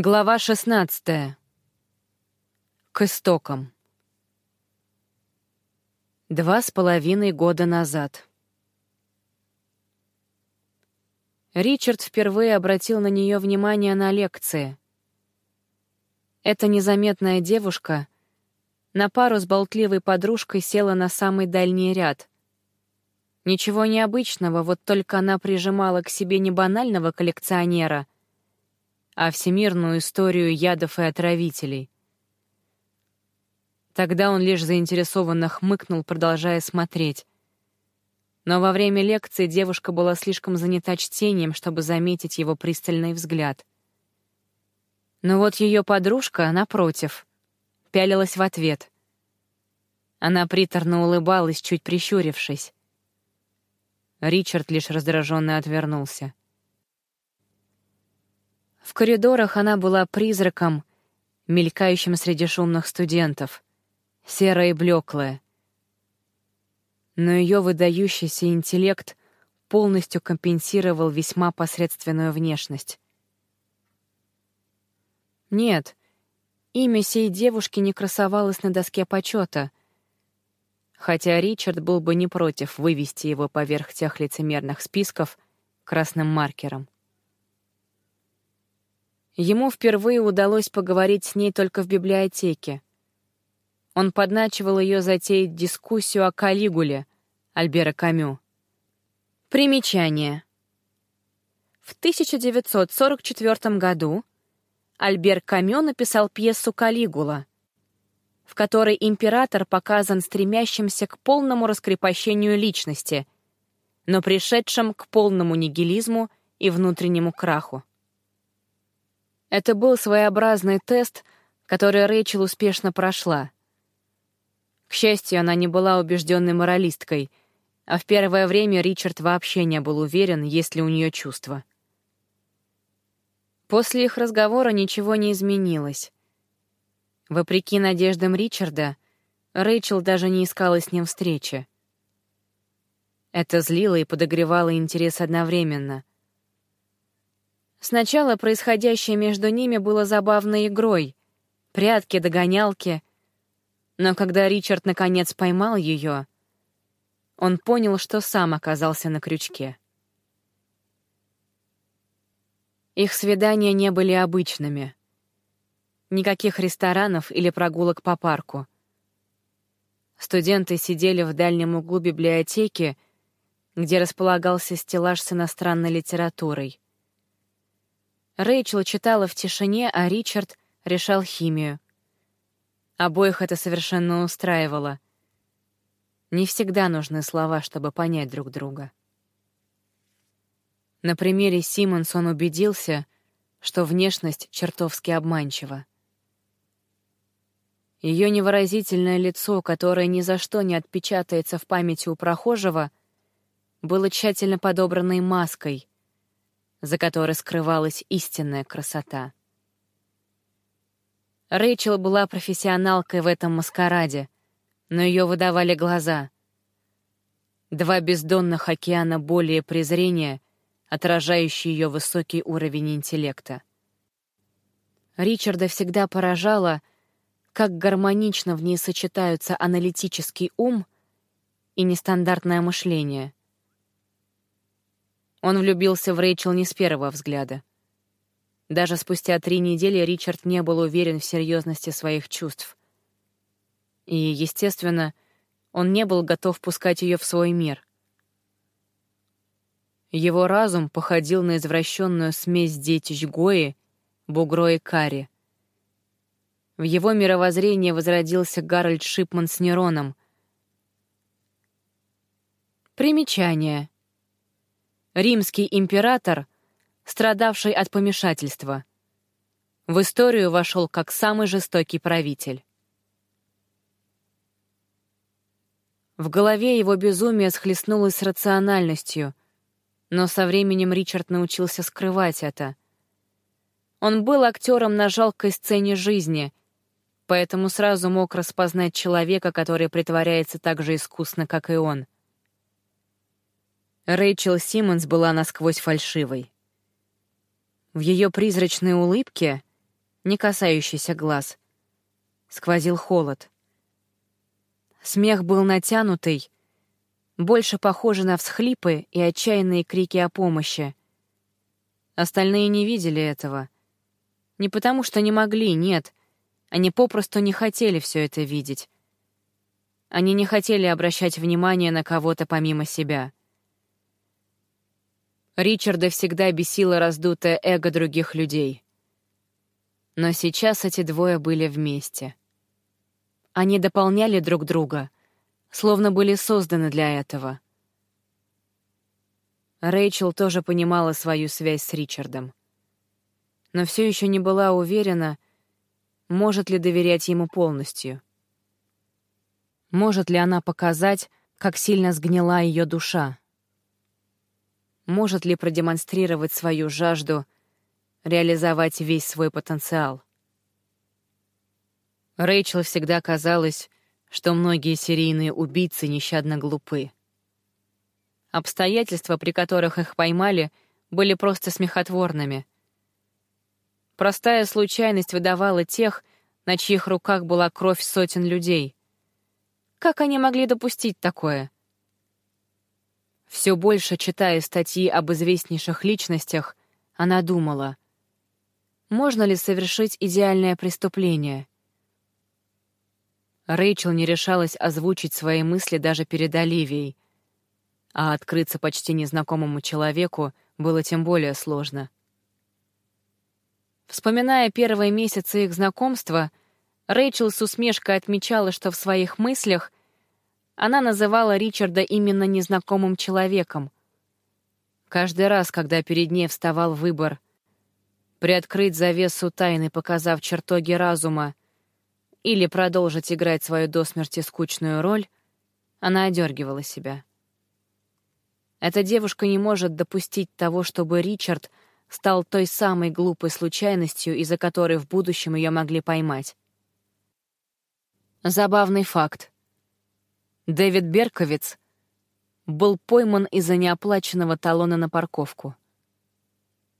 Глава 16. К истокам. Два с половиной года назад. Ричард впервые обратил на нее внимание на лекции. Эта незаметная девушка на пару с болтливой подружкой села на самый дальний ряд. Ничего необычного, вот только она прижимала к себе не банального коллекционера — а всемирную историю ядов и отравителей. Тогда он лишь заинтересованно хмыкнул, продолжая смотреть. Но во время лекции девушка была слишком занята чтением, чтобы заметить его пристальный взгляд. Но вот ее подружка, напротив, пялилась в ответ. Она приторно улыбалась, чуть прищурившись. Ричард лишь раздраженно отвернулся. В коридорах она была призраком, мелькающим среди шумных студентов, серая и блеклая. Но ее выдающийся интеллект полностью компенсировал весьма посредственную внешность. Нет, имя сей девушки не красовалось на доске почета, хотя Ричард был бы не против вывести его поверх тех лицемерных списков красным маркером. Ему впервые удалось поговорить с ней только в библиотеке. Он подначивал ее затеять дискуссию о Калигуле Альбера Камю. Примечание. В 1944 году Альбер Камю написал пьесу «Калигула», в которой император показан стремящимся к полному раскрепощению личности, но пришедшим к полному нигилизму и внутреннему краху. Это был своеобразный тест, который Рэйчел успешно прошла. К счастью, она не была убежденной моралисткой, а в первое время Ричард вообще не был уверен, есть ли у нее чувства. После их разговора ничего не изменилось. Вопреки надеждам Ричарда, Рэйчел даже не искала с ним встречи. Это злило и подогревало интерес одновременно. Сначала происходящее между ними было забавной игрой, прятки, догонялки. Но когда Ричард наконец поймал ее, он понял, что сам оказался на крючке. Их свидания не были обычными. Никаких ресторанов или прогулок по парку. Студенты сидели в дальнем углу библиотеки, где располагался стеллаж с иностранной литературой — Рэйчел читала в тишине, а Ричард решал химию. Обоих это совершенно устраивало. Не всегда нужны слова, чтобы понять друг друга. На примере Симмонс он убедился, что внешность чертовски обманчива. Ее невыразительное лицо, которое ни за что не отпечатается в памяти у прохожего, было тщательно подобранной маской, за которой скрывалась истинная красота. Рэйчел была профессионалкой в этом маскараде, но ее выдавали глаза. Два бездонных океана боли и презрения, отражающие ее высокий уровень интеллекта. Ричарда всегда поражало, как гармонично в ней сочетаются аналитический ум и нестандартное мышление — он влюбился в Рэйчел не с первого взгляда. Даже спустя три недели Ричард не был уверен в серьезности своих чувств. И, естественно, он не был готов пускать ее в свой мир. Его разум походил на извращенную смесь детищ Гои, Бугро и Кари. В его мировоззрении возродился Гарольд Шипман с Нероном. Примечание — римский император, страдавший от помешательства. В историю вошел как самый жестокий правитель. В голове его безумие схлестнулось с рациональностью, но со временем Ричард научился скрывать это. Он был актером на жалкой сцене жизни, поэтому сразу мог распознать человека, который притворяется так же искусно, как и он — Рэйчел Симмонс была насквозь фальшивой. В ее призрачной улыбке не касающийся глаз. Сквозил холод. Смех был натянутый, больше похожий на всхлипы и отчаянные крики о помощи. Остальные не видели этого. Не потому, что не могли, нет. Они попросту не хотели все это видеть. Они не хотели обращать внимание на кого-то помимо себя. Ричарда всегда бесило раздутое эго других людей. Но сейчас эти двое были вместе. Они дополняли друг друга, словно были созданы для этого. Рэйчел тоже понимала свою связь с Ричардом. Но все еще не была уверена, может ли доверять ему полностью. Может ли она показать, как сильно сгнила ее душа? Может ли продемонстрировать свою жажду, реализовать весь свой потенциал. Рэйчел всегда казалось, что многие серийные убийцы нещадно глупы. Обстоятельства, при которых их поймали, были просто смехотворными. Простая случайность выдавала тех, на чьих руках была кровь сотен людей. Как они могли допустить такое? Все больше читая статьи об известнейших личностях, она думала, можно ли совершить идеальное преступление? Рэйчел не решалась озвучить свои мысли даже перед Оливией, а открыться почти незнакомому человеку было тем более сложно. Вспоминая первые месяцы их знакомства, Рэйчел с усмешкой отмечала, что в своих мыслях она называла Ричарда именно незнакомым человеком. Каждый раз, когда перед ней вставал выбор приоткрыть завесу тайны, показав чертоги разума, или продолжить играть свою до смерти скучную роль, она одергивала себя. Эта девушка не может допустить того, чтобы Ричард стал той самой глупой случайностью, из-за которой в будущем ее могли поймать. Забавный факт. Дэвид Берковиц был пойман из-за неоплаченного талона на парковку.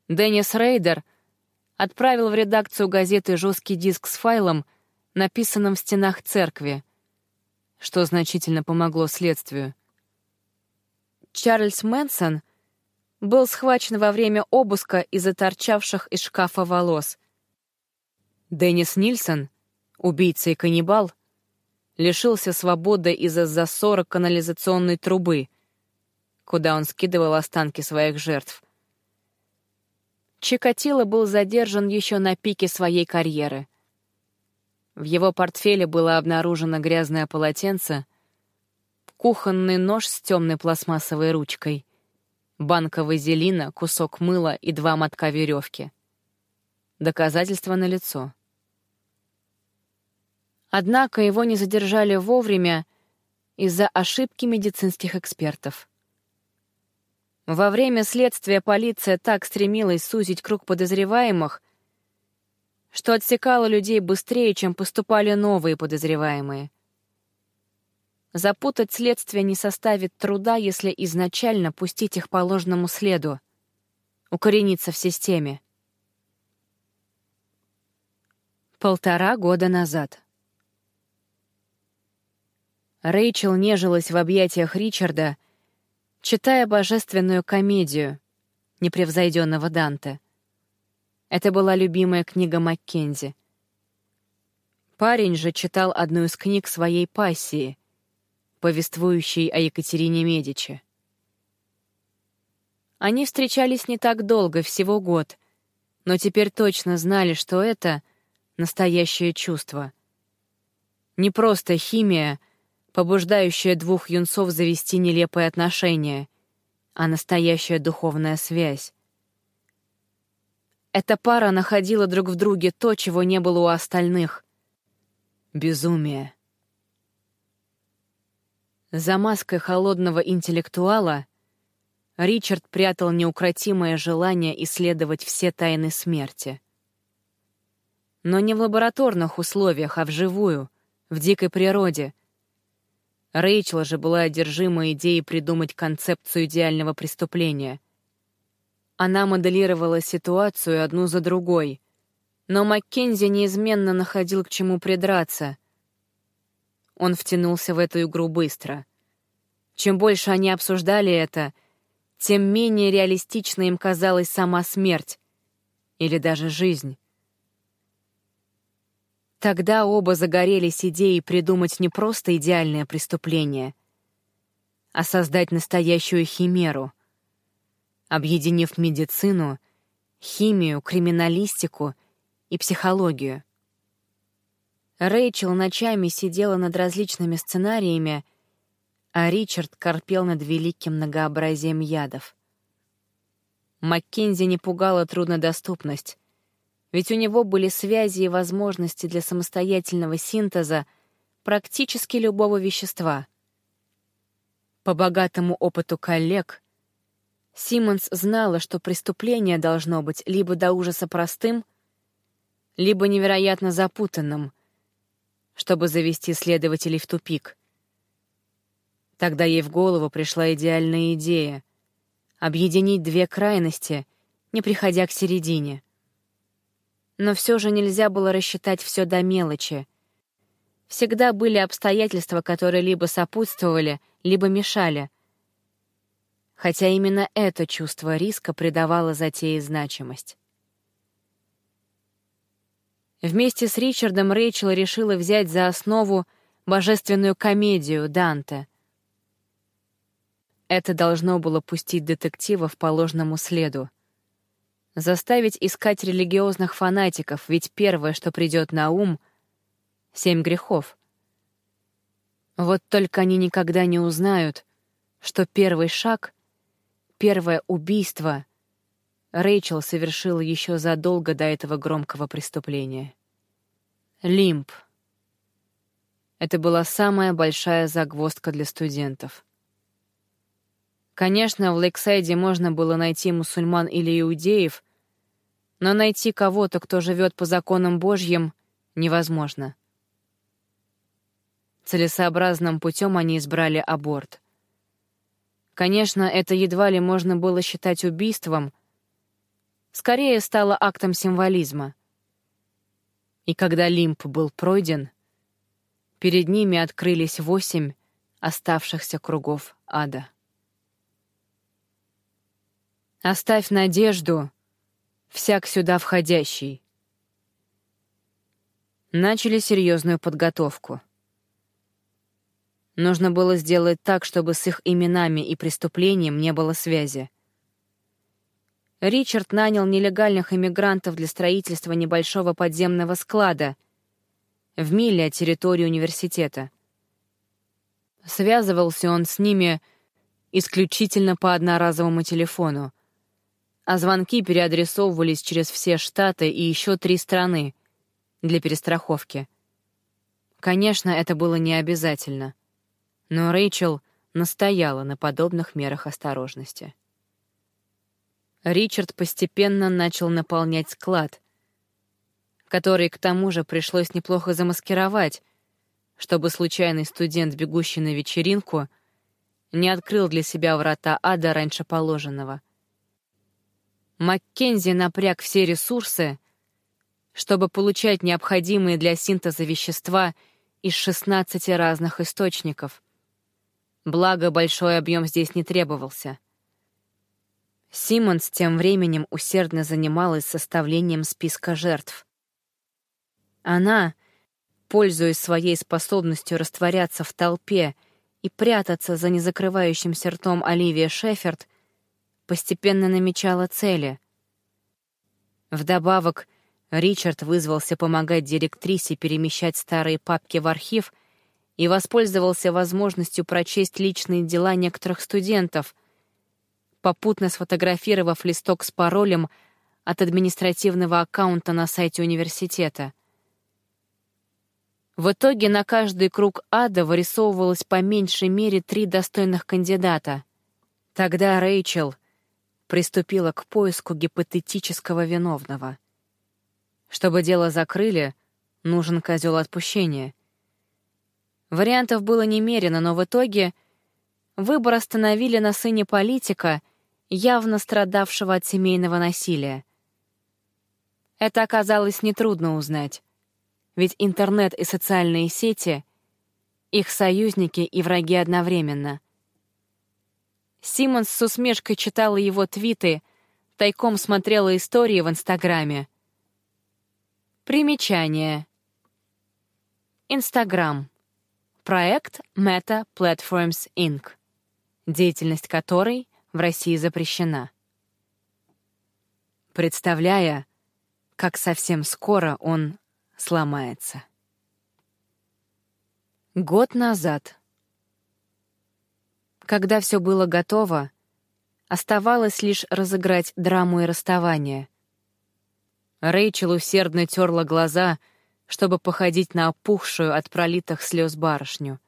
Деннис Рейдер отправил в редакцию газеты жесткий диск с файлом, написанным в стенах церкви, что значительно помогло следствию. Чарльз Мэнсон был схвачен во время обыска из-за торчавших из шкафа волос. Деннис Нильсон, убийца и каннибал, лишился свободы из-за засора канализационной трубы, куда он скидывал останки своих жертв. Чикатило был задержан еще на пике своей карьеры. В его портфеле было обнаружено грязное полотенце, кухонный нож с темной пластмассовой ручкой, банка вазелина, кусок мыла и два мотка веревки. Доказательства налицо. Однако его не задержали вовремя из-за ошибки медицинских экспертов. Во время следствия полиция так стремилась сузить круг подозреваемых, что отсекала людей быстрее, чем поступали новые подозреваемые. Запутать следствие не составит труда, если изначально пустить их по ложному следу, укорениться в системе. Полтора года назад. Рэйчел нежилась в объятиях Ричарда, читая божественную комедию непревзойденного Данте. Это была любимая книга Маккензи. Парень же читал одну из книг своей пассии, повествующей о Екатерине Медичи. Они встречались не так долго, всего год, но теперь точно знали, что это настоящее чувство. Не просто химия, побуждающая двух юнцов завести нелепые отношения, а настоящая духовная связь. Эта пара находила друг в друге то, чего не было у остальных — безумие. За маской холодного интеллектуала Ричард прятал неукротимое желание исследовать все тайны смерти. Но не в лабораторных условиях, а вживую, в дикой природе, Рэйчел же была одержима идеей придумать концепцию идеального преступления. Она моделировала ситуацию одну за другой, Но Маккензи неизменно находил к чему придраться. Он втянулся в эту игру быстро. Чем больше они обсуждали это, тем менее реалистично им казалась сама смерть или даже жизнь. Тогда оба загорелись идеей придумать не просто идеальное преступление, а создать настоящую химеру, объединив медицину, химию, криминалистику и психологию. Рэйчел ночами сидела над различными сценариями, а Ричард корпел над великим многообразием ядов. Маккензи не пугала труднодоступность, ведь у него были связи и возможности для самостоятельного синтеза практически любого вещества. По богатому опыту коллег, Симмонс знала, что преступление должно быть либо до ужаса простым, либо невероятно запутанным, чтобы завести следователей в тупик. Тогда ей в голову пришла идеальная идея — объединить две крайности, не приходя к середине — но все же нельзя было рассчитать все до мелочи. Всегда были обстоятельства, которые либо сопутствовали, либо мешали. Хотя именно это чувство риска придавало затее значимость. Вместе с Ричардом Рэйчел решила взять за основу божественную комедию Данте. Это должно было пустить детектива в положенному следу. Заставить искать религиозных фанатиков, ведь первое, что придет на ум — семь грехов. Вот только они никогда не узнают, что первый шаг, первое убийство Рэйчел совершила еще задолго до этого громкого преступления. Лимп. Это была самая большая загвоздка для студентов. Конечно, в Лейксайде можно было найти мусульман или иудеев, но найти кого-то, кто живет по законам Божьим, невозможно. Целесообразным путем они избрали аборт. Конечно, это едва ли можно было считать убийством, скорее стало актом символизма. И когда лимп был пройден, перед ними открылись восемь оставшихся кругов ада. «Оставь надежду», всяк сюда входящий. Начали серьезную подготовку. Нужно было сделать так, чтобы с их именами и преступлением не было связи. Ричард нанял нелегальных иммигрантов для строительства небольшого подземного склада в миле от территории университета. Связывался он с ними исключительно по одноразовому телефону, а звонки переадресовывались через все штаты и еще три страны для перестраховки. Конечно, это было не обязательно, но Рэйчел настояла на подобных мерах осторожности. Ричард постепенно начал наполнять склад, который, к тому же, пришлось неплохо замаскировать, чтобы случайный студент, бегущий на вечеринку, не открыл для себя врата ада раньше положенного — Маккензи напряг все ресурсы, чтобы получать необходимые для синтеза вещества из 16 разных источников. Благо, большой объем здесь не требовался. Симмонс тем временем усердно занималась составлением списка жертв. Она, пользуясь своей способностью растворяться в толпе и прятаться за незакрывающимся ртом Оливия Шеферд, постепенно намечала цели. Вдобавок, Ричард вызвался помогать директрисе перемещать старые папки в архив и воспользовался возможностью прочесть личные дела некоторых студентов, попутно сфотографировав листок с паролем от административного аккаунта на сайте университета. В итоге на каждый круг ада вырисовывалось по меньшей мере три достойных кандидата. Тогда Рэйчел — приступила к поиску гипотетического виновного. Чтобы дело закрыли, нужен козел отпущения. Вариантов было немерено, но в итоге выбор остановили на сыне политика, явно страдавшего от семейного насилия. Это оказалось нетрудно узнать, ведь интернет и социальные сети — их союзники и враги одновременно. Симмонс с усмешкой читала его твиты, тайком смотрела истории в Инстаграме. Примечание. Инстаграм. Проект Meta Platforms Inc., деятельность которой в России запрещена. Представляя, как совсем скоро он сломается. Год назад. Когда все было готово, оставалось лишь разыграть драму и расставание. Рэйчел усердно терла глаза, чтобы походить на опухшую от пролитых слез барышню.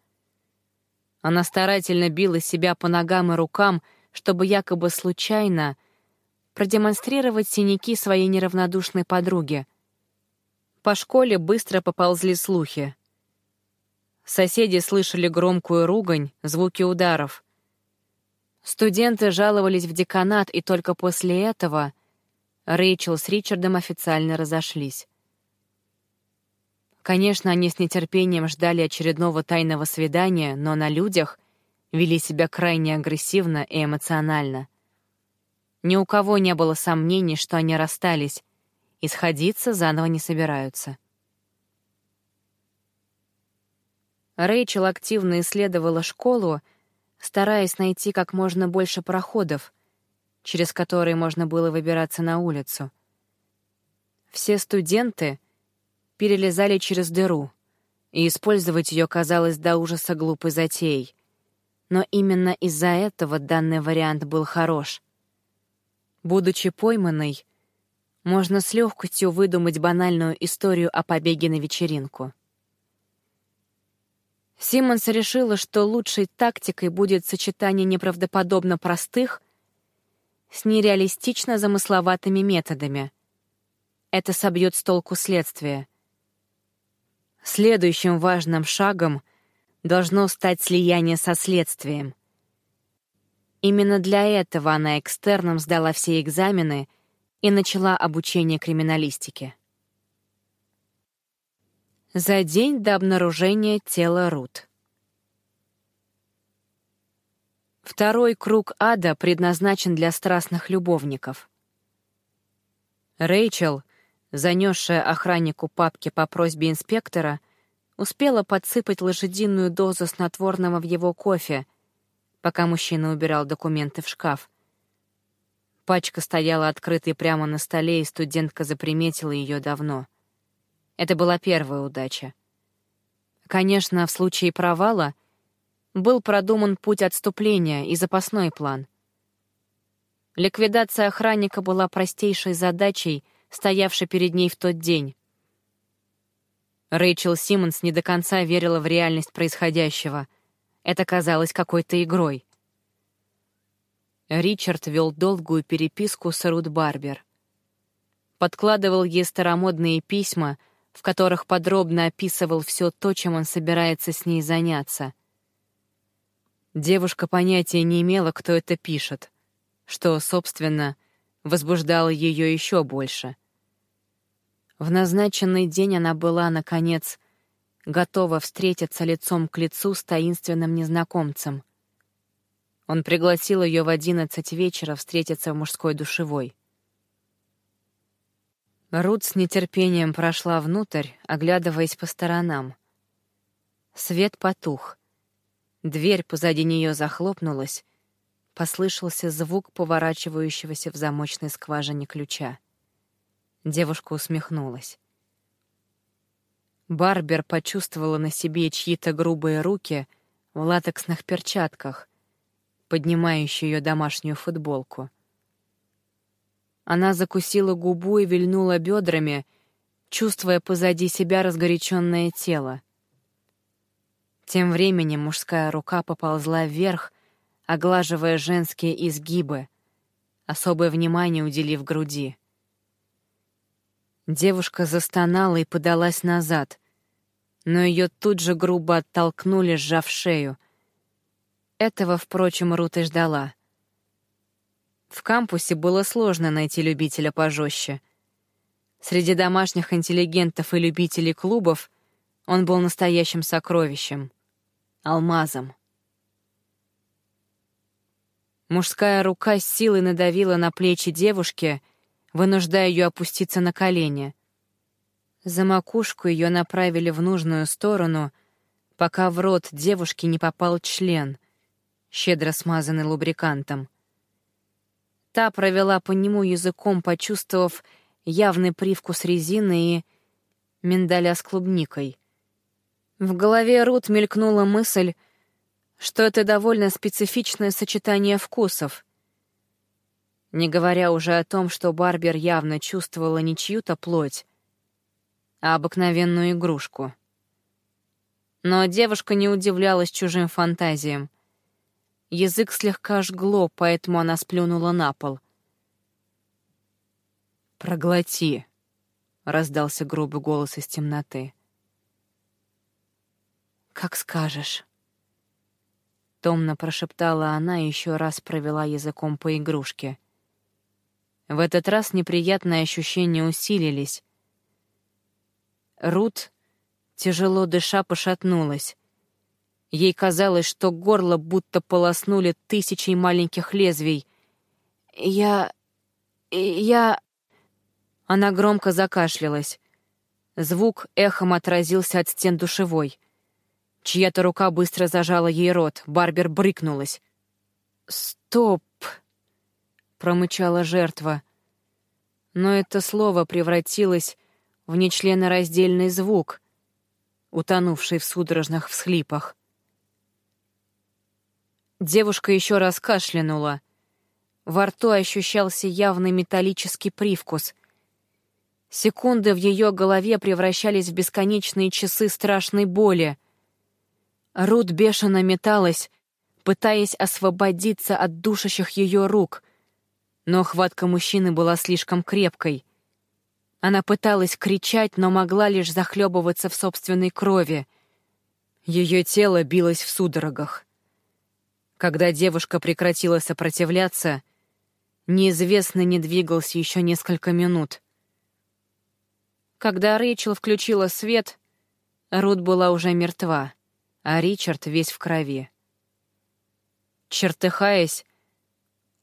Она старательно била себя по ногам и рукам, чтобы якобы случайно — продемонстрировать синяки своей неравнодушной подруге. По школе быстро поползли слухи. Соседи слышали громкую ругань, звуки ударов. Студенты жаловались в деканат, и только после этого Рэйчел с Ричардом официально разошлись. Конечно, они с нетерпением ждали очередного тайного свидания, но на людях вели себя крайне агрессивно и эмоционально — ни у кого не было сомнений, что они расстались, и сходиться заново не собираются. Рэйчел активно исследовала школу, стараясь найти как можно больше проходов, через которые можно было выбираться на улицу. Все студенты перелезали через дыру, и использовать ее казалось до ужаса глупой затеей. Но именно из-за этого данный вариант был хорош — Будучи пойманной, можно с легкостью выдумать банальную историю о побеге на вечеринку. Симмонс решила, что лучшей тактикой будет сочетание неправдоподобно простых с нереалистично замысловатыми методами. Это собьет с толку следствие. Следующим важным шагом должно стать слияние со следствием — Именно для этого она экстерном сдала все экзамены и начала обучение криминалистике. За день до обнаружения тела Рут. Второй круг ада предназначен для страстных любовников. Рэйчел, занесшая охраннику папки по просьбе инспектора, успела подсыпать лошадиную дозу снотворного в его кофе — пока мужчина убирал документы в шкаф. Пачка стояла открытой прямо на столе, и студентка заприметила ее давно. Это была первая удача. Конечно, в случае провала был продуман путь отступления и запасной план. Ликвидация охранника была простейшей задачей, стоявшей перед ней в тот день. Рэйчел Симмонс не до конца верила в реальность происходящего — это казалось какой-то игрой. Ричард вел долгую переписку с Рут Барбер. Подкладывал ей старомодные письма, в которых подробно описывал все то, чем он собирается с ней заняться. Девушка понятия не имела, кто это пишет, что, собственно, возбуждало ее еще больше. В назначенный день она была, наконец, готова встретиться лицом к лицу с таинственным незнакомцем. Он пригласил ее в одиннадцать вечера встретиться в мужской душевой. Рут с нетерпением прошла внутрь, оглядываясь по сторонам. Свет потух. Дверь позади нее захлопнулась. Послышался звук поворачивающегося в замочной скважине ключа. Девушка усмехнулась. Барбер почувствовала на себе чьи-то грубые руки в латексных перчатках, поднимающие ее домашнюю футболку. Она закусила губу и вильнула бедрами, чувствуя позади себя разгоряченное тело. Тем временем мужская рука поползла вверх, оглаживая женские изгибы, особое внимание уделив груди. Девушка застонала и подалась назад, но ее тут же грубо оттолкнули, сжав шею. Этого, впрочем, Рут и ждала. В кампусе было сложно найти любителя пожестче. Среди домашних интеллигентов и любителей клубов он был настоящим сокровищем, алмазом. Мужская рука с силой надавила на плечи девушки, вынуждая ее опуститься на колени. За макушку ее направили в нужную сторону, пока в рот девушки не попал член, щедро смазанный лубрикантом. Та провела по нему языком, почувствовав явный привкус резины и миндаля с клубникой. В голове Рут мелькнула мысль — что это довольно специфичное сочетание вкусов. Не говоря уже о том, что Барбер явно чувствовала не чью-то плоть, а обыкновенную игрушку. Но девушка не удивлялась чужим фантазиям. Язык слегка жгло, поэтому она сплюнула на пол. «Проглоти», — раздался грубый голос из темноты. «Как скажешь». Томно прошептала она и еще раз провела языком по игрушке. В этот раз неприятные ощущения усилились. Рут, тяжело дыша, пошатнулась. Ей казалось, что горло будто полоснули тысячей маленьких лезвий. «Я... я...» Она громко закашлялась. Звук эхом отразился от стен душевой — Чья-то рука быстро зажала ей рот. Барбер брыкнулась. «Стоп!» — промычала жертва. Но это слово превратилось в нечленораздельный звук, утонувший в судорожных всхлипах. Девушка еще раз кашлянула. Во рту ощущался явный металлический привкус. Секунды в ее голове превращались в бесконечные часы страшной боли — Рут бешено металась, пытаясь освободиться от душащих ее рук, но хватка мужчины была слишком крепкой. Она пыталась кричать, но могла лишь захлебываться в собственной крови. Ее тело билось в судорогах. Когда девушка прекратила сопротивляться, неизвестный не двигался еще несколько минут. Когда Рэйчел включила свет, Рут была уже мертва а Ричард весь в крови. Чертыхаясь,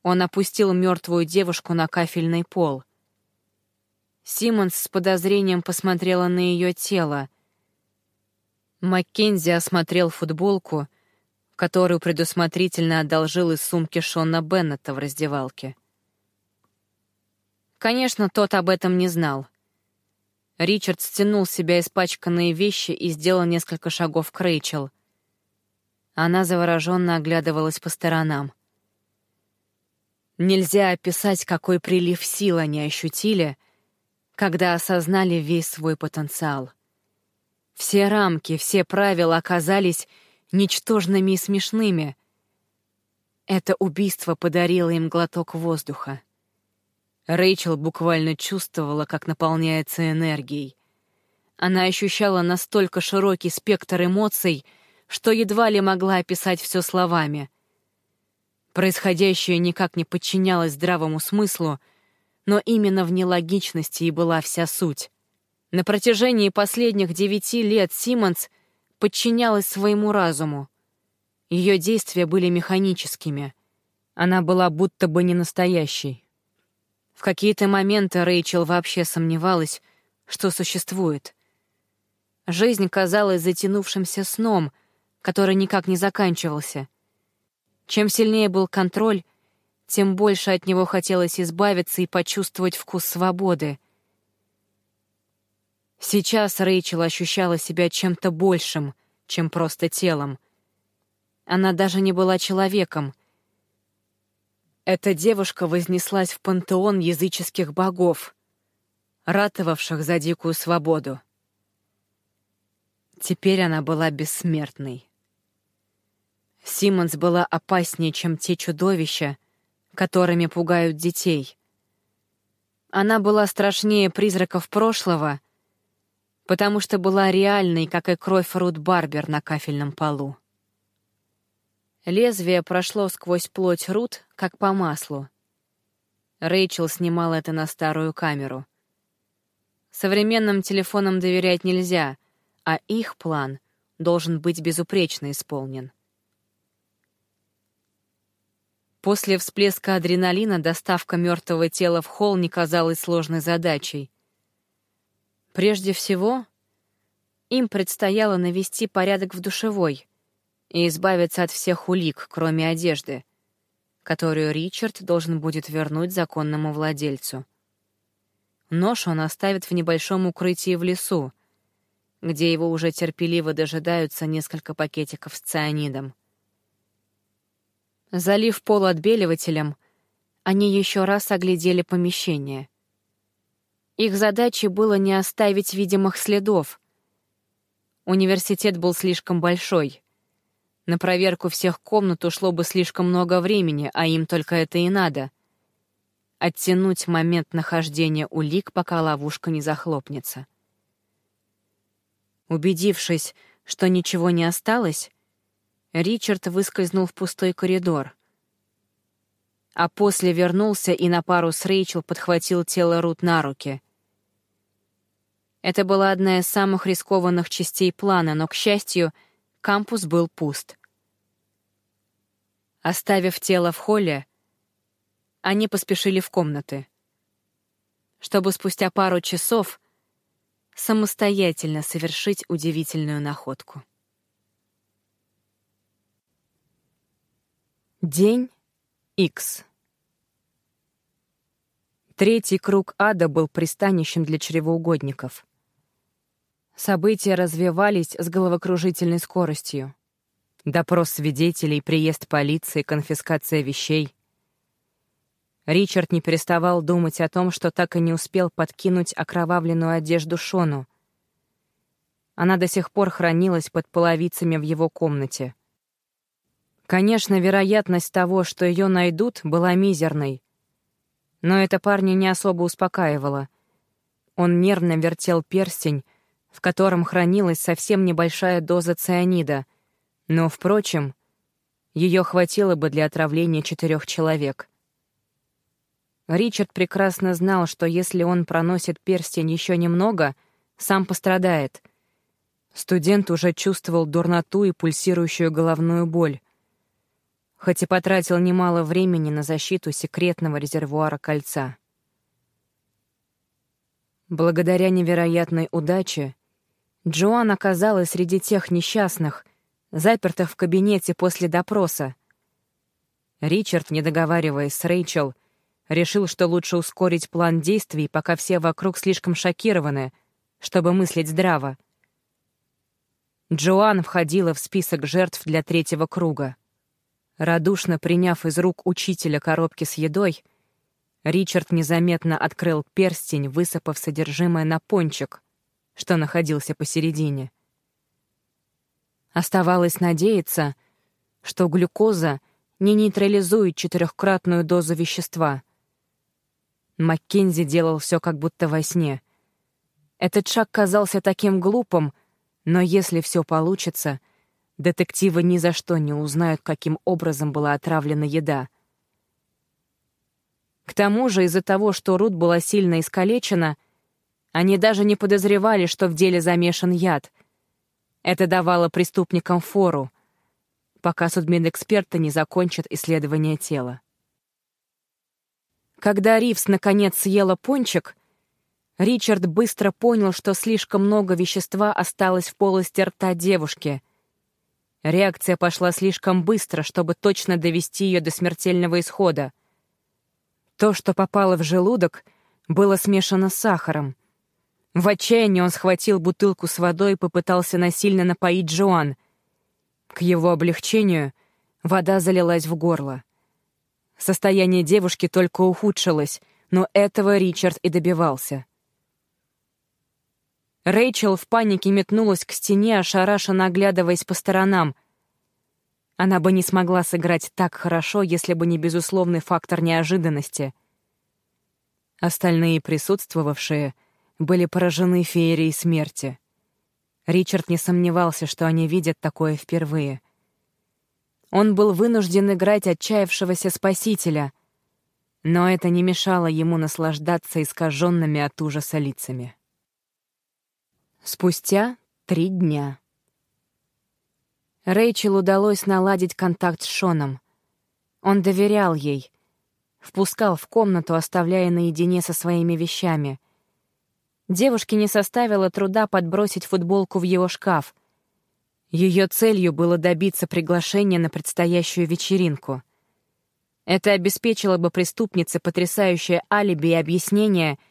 он опустил мертвую девушку на кафельный пол. Симмонс с подозрением посмотрела на ее тело. Маккензи осмотрел футболку, которую предусмотрительно одолжил из сумки Шона Беннета в раздевалке. Конечно, тот об этом не знал. Ричард стянул с себя испачканные вещи и сделал несколько шагов к Рэйчел. Она завороженно оглядывалась по сторонам. Нельзя описать, какой прилив сил они ощутили, когда осознали весь свой потенциал. Все рамки, все правила оказались ничтожными и смешными. Это убийство подарило им глоток воздуха. Рэйчел буквально чувствовала, как наполняется энергией. Она ощущала настолько широкий спектр эмоций, что едва ли могла описать все словами. Происходящее никак не подчинялось здравому смыслу, но именно в нелогичности и была вся суть. На протяжении последних девяти лет Симмонс подчинялась своему разуму. Ее действия были механическими. Она была будто бы не настоящей. В какие-то моменты Рэйчел вообще сомневалась, что существует. Жизнь казалась затянувшимся сном, который никак не заканчивался. Чем сильнее был контроль, тем больше от него хотелось избавиться и почувствовать вкус свободы. Сейчас Рэйчел ощущала себя чем-то большим, чем просто телом. Она даже не была человеком — эта девушка вознеслась в пантеон языческих богов, ратовавших за дикую свободу. Теперь она была бессмертной. Симмонс была опаснее, чем те чудовища, которыми пугают детей. Она была страшнее призраков прошлого, потому что была реальной, как и кровь Рут Барбер на кафельном полу. Лезвие прошло сквозь плоть Рут, как по маслу. Рэйчел снимал это на старую камеру. Современным телефонам доверять нельзя, а их план должен быть безупречно исполнен. После всплеска адреналина доставка мертвого тела в холл не казалась сложной задачей. Прежде всего, им предстояло навести порядок в душевой и избавиться от всех улик, кроме одежды, которую Ричард должен будет вернуть законному владельцу. Нож он оставит в небольшом укрытии в лесу, где его уже терпеливо дожидаются несколько пакетиков с цианидом. Залив пол отбеливателем, они еще раз оглядели помещение. Их задачей было не оставить видимых следов. Университет был слишком большой. На проверку всех комнат ушло бы слишком много времени, а им только это и надо. Оттянуть момент нахождения улик, пока ловушка не захлопнется. Убедившись, что ничего не осталось, Ричард выскользнул в пустой коридор. А после вернулся и на пару с Рэйчел подхватил тело Рут на руки. Это была одна из самых рискованных частей плана, но, к счастью, кампус был пуст. Оставив тело в холле, они поспешили в комнаты, чтобы спустя пару часов самостоятельно совершить удивительную находку. День X. Третий круг ада был пристанищем для чревоугодников. События развивались с головокружительной скоростью. Допрос свидетелей, приезд полиции, конфискация вещей. Ричард не переставал думать о том, что так и не успел подкинуть окровавленную одежду Шону. Она до сих пор хранилась под половицами в его комнате — Конечно, вероятность того, что ее найдут, была мизерной. Но это парня не особо успокаивало. Он нервно вертел перстень, в котором хранилась совсем небольшая доза цианида, но, впрочем, ее хватило бы для отравления четырех человек. Ричард прекрасно знал, что если он проносит перстень еще немного, сам пострадает. Студент уже чувствовал дурноту и пульсирующую головную боль хоть и потратил немало времени на защиту секретного резервуара кольца. Благодаря невероятной удаче Джоан оказалась среди тех несчастных, запертых в кабинете после допроса. Ричард, не договариваясь с Рэйчел, решил, что лучше ускорить план действий, пока все вокруг слишком шокированы, чтобы мыслить здраво. Джоан входила в список жертв для третьего круга. Радушно приняв из рук учителя коробки с едой, Ричард незаметно открыл перстень, высыпав содержимое на пончик, что находился посередине. Оставалось надеяться, что глюкоза не нейтрализует четырехкратную дозу вещества. Маккензи делал все как будто во сне. Этот шаг казался таким глупым, но если все получится — Детективы ни за что не узнают, каким образом была отравлена еда. К тому же из-за того, что Рут была сильно искалечена, они даже не подозревали, что в деле замешан яд. Это давало преступникам фору, пока судмедэксперты не закончат исследование тела. Когда Ривс наконец съела пончик, Ричард быстро понял, что слишком много вещества осталось в полости рта девушки, Реакция пошла слишком быстро, чтобы точно довести ее до смертельного исхода. То, что попало в желудок, было смешано с сахаром. В отчаянии он схватил бутылку с водой и попытался насильно напоить Джоан. К его облегчению вода залилась в горло. Состояние девушки только ухудшилось, но этого Ричард и добивался. Рэйчел в панике метнулась к стене, ошарашенно оглядываясь по сторонам. Она бы не смогла сыграть так хорошо, если бы не безусловный фактор неожиданности. Остальные присутствовавшие были поражены феерией смерти. Ричард не сомневался, что они видят такое впервые. Он был вынужден играть отчаявшегося спасителя, но это не мешало ему наслаждаться искаженными от ужаса лицами. Спустя три дня. Рэйчел удалось наладить контакт с Шоном. Он доверял ей, впускал в комнату, оставляя наедине со своими вещами. Девушке не составило труда подбросить футболку в его шкаф. Ее целью было добиться приглашения на предстоящую вечеринку. Это обеспечило бы преступнице потрясающее алиби и объяснение —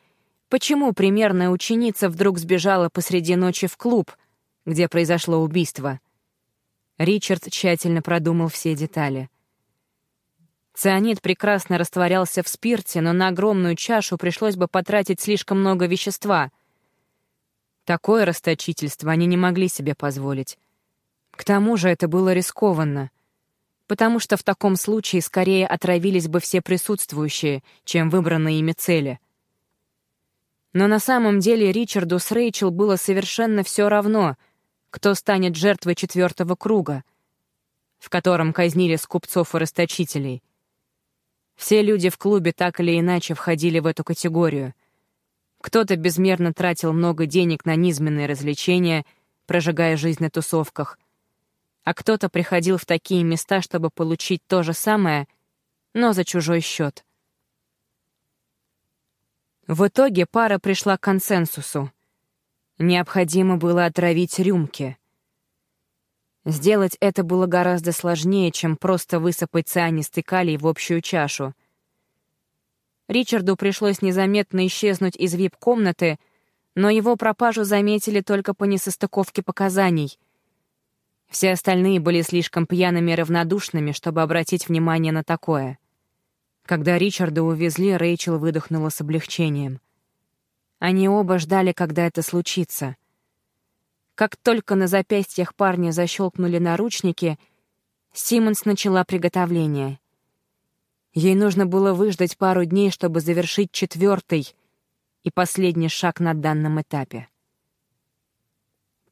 Почему примерная ученица вдруг сбежала посреди ночи в клуб, где произошло убийство? Ричард тщательно продумал все детали. Цианид прекрасно растворялся в спирте, но на огромную чашу пришлось бы потратить слишком много вещества. Такое расточительство они не могли себе позволить. К тому же это было рискованно, потому что в таком случае скорее отравились бы все присутствующие, чем выбранные ими цели — но на самом деле Ричарду с Рэйчел было совершенно все равно, кто станет жертвой четвертого круга, в котором казнили скупцов и расточителей. Все люди в клубе так или иначе входили в эту категорию. Кто-то безмерно тратил много денег на низменные развлечения, прожигая жизнь на тусовках, а кто-то приходил в такие места, чтобы получить то же самое, но за чужой счет. В итоге пара пришла к консенсусу. Необходимо было отравить рюмки. Сделать это было гораздо сложнее, чем просто высыпать цианистый калий в общую чашу. Ричарду пришлось незаметно исчезнуть из вип-комнаты, но его пропажу заметили только по несостыковке показаний. Все остальные были слишком пьяными и равнодушными, чтобы обратить внимание на такое — когда Ричарда увезли, Рэйчел выдохнула с облегчением. Они оба ждали, когда это случится. Как только на запястьях парня защелкнули наручники, Симмонс начала приготовление. Ей нужно было выждать пару дней, чтобы завершить четвертый и последний шаг на данном этапе.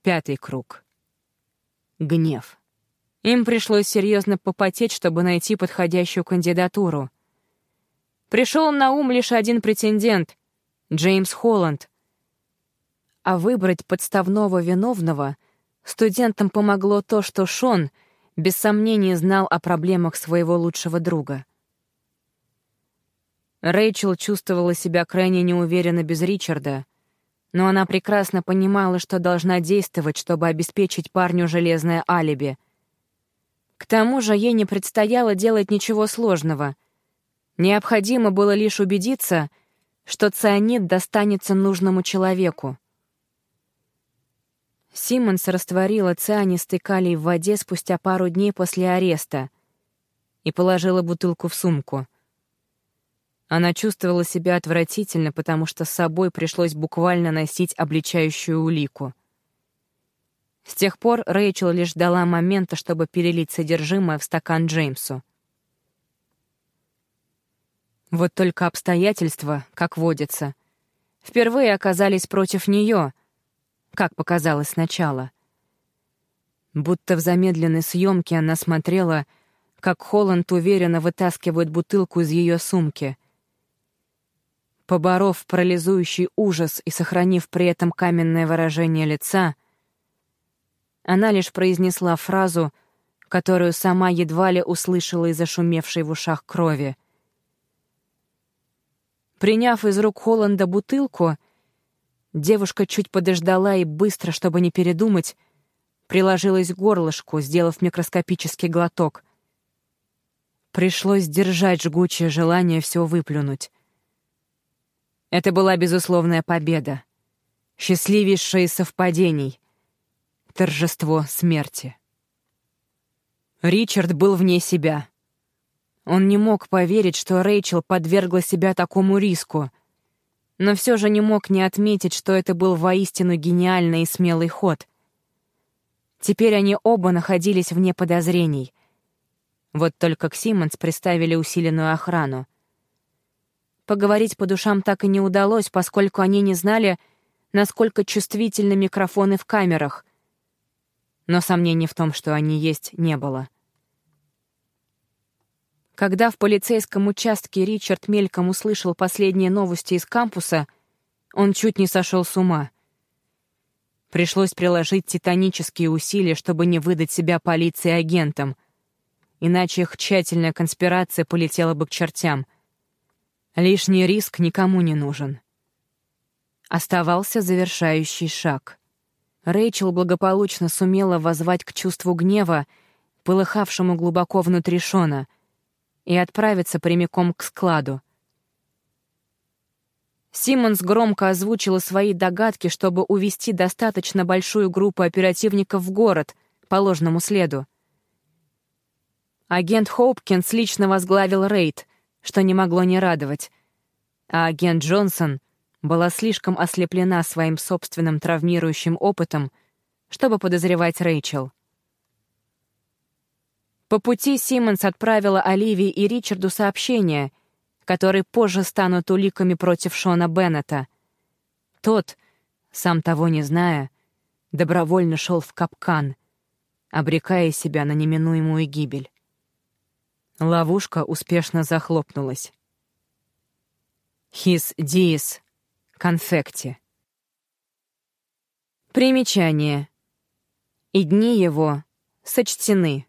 Пятый круг. Гнев. Им пришлось серьезно попотеть, чтобы найти подходящую кандидатуру — Пришел на ум лишь один претендент — Джеймс Холланд. А выбрать подставного виновного студентам помогло то, что Шон без сомнений знал о проблемах своего лучшего друга. Рэйчел чувствовала себя крайне неуверенно без Ричарда, но она прекрасно понимала, что должна действовать, чтобы обеспечить парню железное алиби. К тому же ей не предстояло делать ничего сложного — Необходимо было лишь убедиться, что цианид достанется нужному человеку. Симмонс растворила цианистый калий в воде спустя пару дней после ареста и положила бутылку в сумку. Она чувствовала себя отвратительно, потому что с собой пришлось буквально носить обличающую улику. С тех пор Рэйчел лишь дала момента, чтобы перелить содержимое в стакан Джеймсу. Вот только обстоятельства, как водится, впервые оказались против нее, как показалось сначала. Будто в замедленной съемке она смотрела, как Холланд уверенно вытаскивает бутылку из ее сумки. Поборов парализующий ужас и сохранив при этом каменное выражение лица, она лишь произнесла фразу, которую сама едва ли услышала из-за шумевшей в ушах крови — Приняв из рук Холланда бутылку, девушка чуть подождала и быстро, чтобы не передумать, приложилась к горлышку, сделав микроскопический глоток. Пришлось держать жгучее желание все выплюнуть. Это была безусловная победа. Счастливейшее из совпадений. Торжество смерти. Ричард был вне себя. Он не мог поверить, что Рэйчел подвергла себя такому риску. Но все же не мог не отметить, что это был воистину гениальный и смелый ход. Теперь они оба находились вне подозрений. Вот только к Симмонс приставили усиленную охрану. Поговорить по душам так и не удалось, поскольку они не знали, насколько чувствительны микрофоны в камерах. Но сомнений в том, что они есть, не было. Когда в полицейском участке Ричард мельком услышал последние новости из кампуса, он чуть не сошел с ума. Пришлось приложить титанические усилия, чтобы не выдать себя полиции агентам. Иначе их тщательная конспирация полетела бы к чертям. Лишний риск никому не нужен. Оставался завершающий шаг. Рэйчел благополучно сумела воззвать к чувству гнева, полыхавшему глубоко внутри Шона, и отправиться прямиком к складу. Симмонс громко озвучила свои догадки, чтобы увести достаточно большую группу оперативников в город по ложному следу. Агент Хоупкинс лично возглавил рейд, что не могло не радовать, а агент Джонсон была слишком ослеплена своим собственным травмирующим опытом, чтобы подозревать Рэйчел. По пути Симмонс отправила Оливии и Ричарду сообщение — которые позже станут уликами против Шона Беннета. Тот, сам того не зная, добровольно шел в капкан, обрекая себя на неминуемую гибель. Ловушка успешно захлопнулась. His dies конфекте. Примечание. И дни его сочтены.